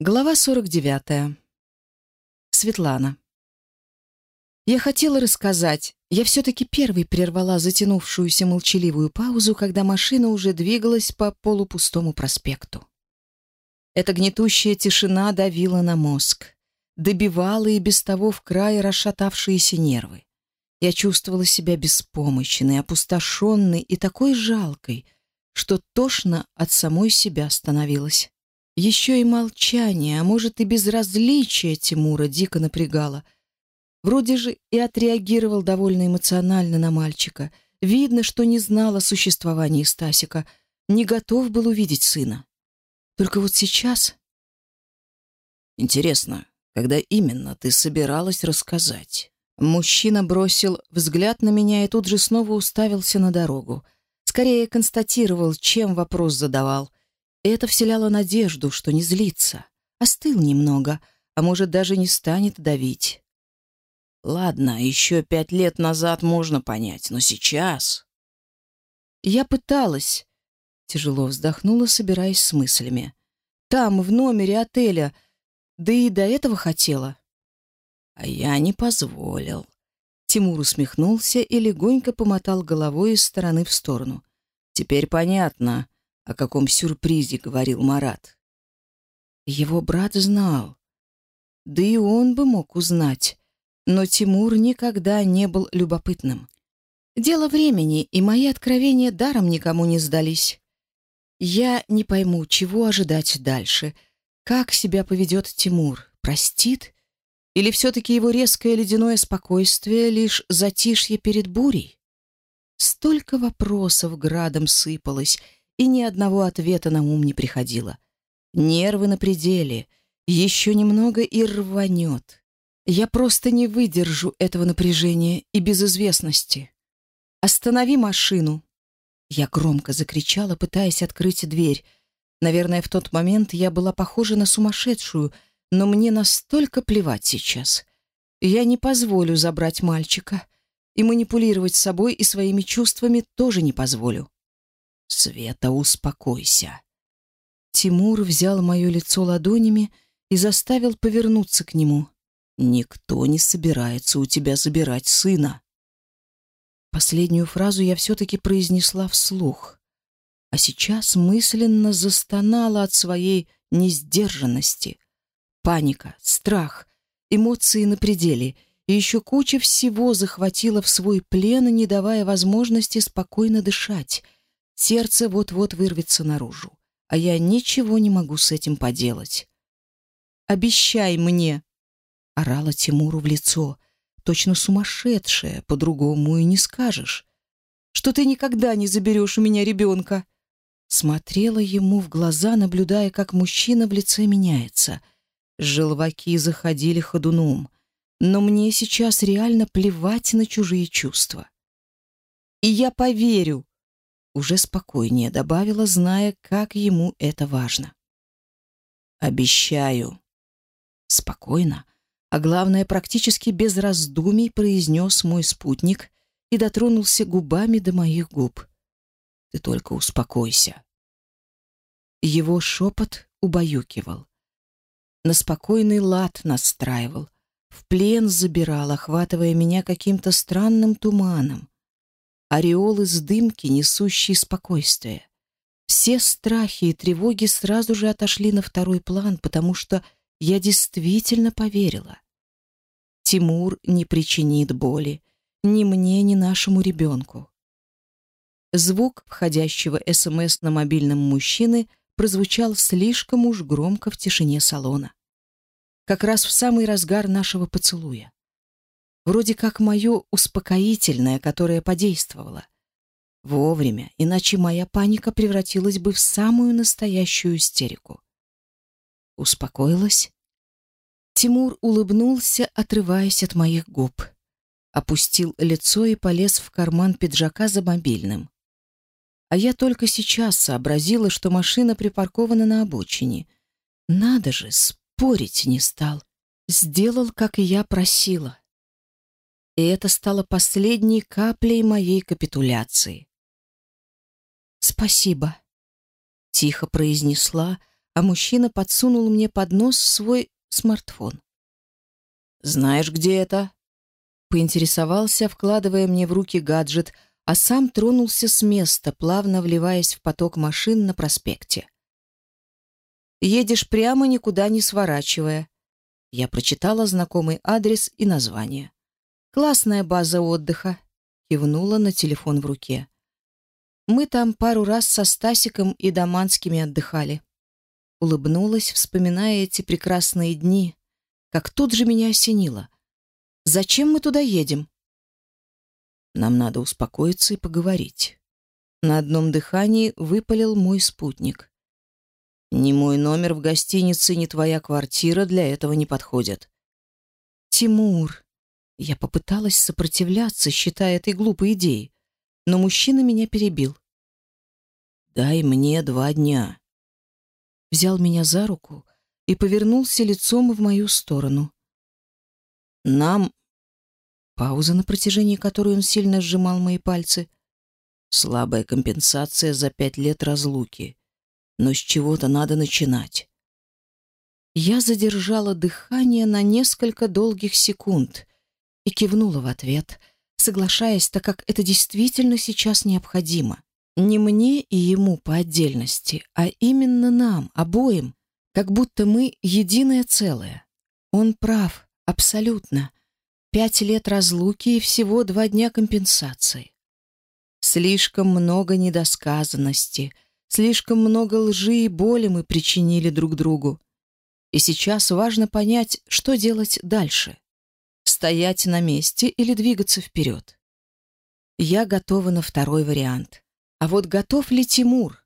Глава 49. Светлана. Я хотела рассказать. Я все-таки первой прервала затянувшуюся молчаливую паузу, когда машина уже двигалась по полупустому проспекту. Эта гнетущая тишина давила на мозг, добивала и без того в край расшатавшиеся нервы. Я чувствовала себя беспомощной, опустошенной и такой жалкой, что тошно от самой себя становилась. Еще и молчание, а может и безразличие Тимура дико напрягало. Вроде же и отреагировал довольно эмоционально на мальчика. Видно, что не знал о существовании Стасика, не готов был увидеть сына. Только вот сейчас... Интересно, когда именно ты собиралась рассказать? Мужчина бросил взгляд на меня и тут же снова уставился на дорогу. Скорее констатировал, чем вопрос задавал это вселяло надежду, что не злится. Остыл немного, а может, даже не станет давить. Ладно, еще пять лет назад можно понять, но сейчас... Я пыталась. Тяжело вздохнула, собираясь с мыслями. Там, в номере отеля. Да и до этого хотела. А я не позволил. Тимур усмехнулся и легонько помотал головой из стороны в сторону. Теперь понятно, о каком сюрпризе говорил Марат. Его брат знал. Да и он бы мог узнать. Но Тимур никогда не был любопытным. Дело времени, и мои откровения даром никому не сдались. Я не пойму, чего ожидать дальше. Как себя поведет Тимур? Простит? Или все-таки его резкое ледяное спокойствие — лишь затишье перед бурей? Столько вопросов градом сыпалось — и ни одного ответа на ум не приходило. Нервы на пределе, еще немного и рванет. Я просто не выдержу этого напряжения и безызвестности. «Останови машину!» Я громко закричала, пытаясь открыть дверь. Наверное, в тот момент я была похожа на сумасшедшую, но мне настолько плевать сейчас. Я не позволю забрать мальчика, и манипулировать собой и своими чувствами тоже не позволю. Света, успокойся. Тимур взял мое лицо ладонями и заставил повернуться к нему. «Никто не собирается у тебя забирать сына». Последнюю фразу я все-таки произнесла вслух, а сейчас мысленно застонала от своей несдержанности. Паника, страх, эмоции на пределе и еще куча всего захватила в свой плен, не давая возможности спокойно дышать — Сердце вот-вот вырвется наружу, а я ничего не могу с этим поделать. «Обещай мне!» — орала Тимуру в лицо. «Точно сумасшедшая, по-другому и не скажешь. Что ты никогда не заберешь у меня ребенка!» Смотрела ему в глаза, наблюдая, как мужчина в лице меняется. Желваки заходили ходуном. Но мне сейчас реально плевать на чужие чувства. «И я поверю!» уже спокойнее добавила, зная, как ему это важно. «Обещаю». Спокойно, а главное, практически без раздумий произнес мой спутник и дотронулся губами до моих губ. «Ты только успокойся». Его шепот убаюкивал. На спокойный лад настраивал, в плен забирал, охватывая меня каким-то странным туманом ореол из дымки, несущий спокойствие. Все страхи и тревоги сразу же отошли на второй план, потому что я действительно поверила. Тимур не причинит боли ни мне, ни нашему ребенку. Звук входящего СМС на мобильном мужчины прозвучал слишком уж громко в тишине салона. Как раз в самый разгар нашего поцелуя. Вроде как мое успокоительное, которое подействовало. Вовремя, иначе моя паника превратилась бы в самую настоящую истерику. Успокоилась? Тимур улыбнулся, отрываясь от моих губ. Опустил лицо и полез в карман пиджака за мобильным. А я только сейчас сообразила, что машина припаркована на обочине. Надо же, спорить не стал. Сделал, как и я просила и это стало последней каплей моей капитуляции. «Спасибо», — тихо произнесла, а мужчина подсунул мне под нос свой смартфон. «Знаешь, где это?» — поинтересовался, вкладывая мне в руки гаджет, а сам тронулся с места, плавно вливаясь в поток машин на проспекте. «Едешь прямо, никуда не сворачивая». Я прочитала знакомый адрес и название классная база отдыха», — кивнула на телефон в руке. «Мы там пару раз со Стасиком и Доманскими отдыхали». Улыбнулась, вспоминая эти прекрасные дни, как тут же меня осенило. «Зачем мы туда едем?» «Нам надо успокоиться и поговорить». На одном дыхании выпалил мой спутник. «Ни мой номер в гостинице, ни твоя квартира для этого не подходят». «Тимур», Я попыталась сопротивляться, считая этой глупой идеей, но мужчина меня перебил. Дай мне два дня. Взял меня за руку и повернулся лицом в мою сторону. Нам Пауза, на протяжении которой он сильно сжимал мои пальцы. Слабая компенсация за пять лет разлуки. Но с чего-то надо начинать. Я задержала дыхание на несколько долгих секунд и кивнула в ответ, соглашаясь, так как это действительно сейчас необходимо. Не мне и ему по отдельности, а именно нам, обоим, как будто мы единое целое. Он прав, абсолютно. Пять лет разлуки и всего два дня компенсации. Слишком много недосказанности, слишком много лжи и боли мы причинили друг другу. И сейчас важно понять, что делать дальше стоять на месте или двигаться вперед. Я готова на второй вариант. А вот готов ли Тимур?